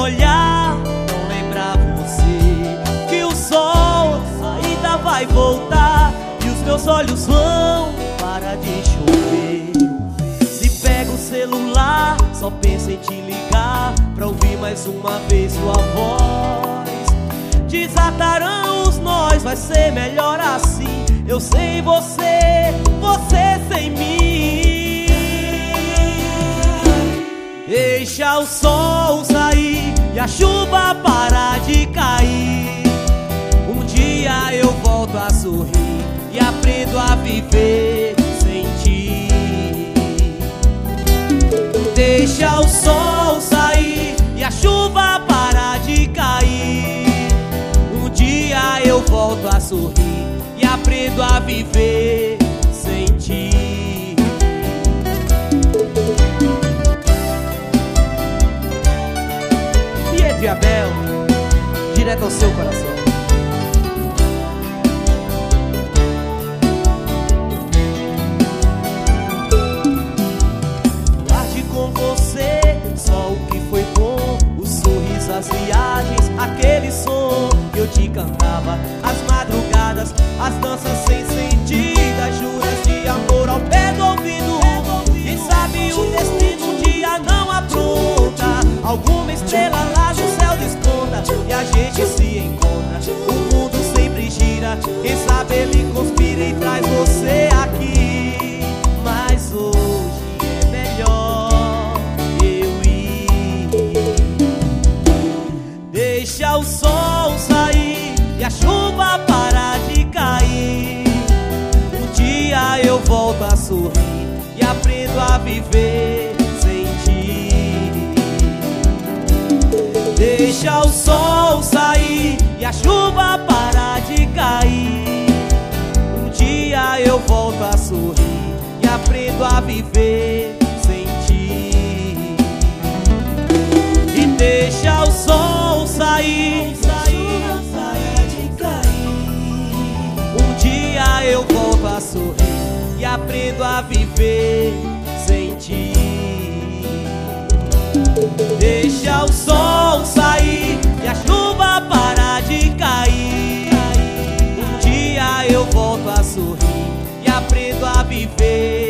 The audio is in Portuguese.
olhar não lembrar você Que o sol ainda vai voltar E os meus olhos vão para de chover. Se pega o celular, só pensa em te ligar Pra ouvir mais uma vez sua voz. Desatarão os nós, vai ser melhor assim. Eu sem você, você sem mim. Deixa o sol sair e a chuva parar de cair. Um dia eu volto a sorrir e aprendo a viver sem ti. Deixa o sol sair e a chuva parar de cair. Um dia eu volto a sorrir e aprendo a viver Pietro e Abel, direto ao seu coração. Guarde com você só o que foi bom O sorriso, as viagens, aquele som que eu te cantava As madrugadas, as danças sem e aprendo a viver sem ti. Deixa o sol sair e a chuva parar de cair. Um dia eu volto a sorrir e aprendo a viver sem ti. E deixa o sol sair, sair, e aprendo a viver sem ti. Deixa o sol sair e a chuva parar de cair. Um dia eu volto a sorrir e aprendo a viver.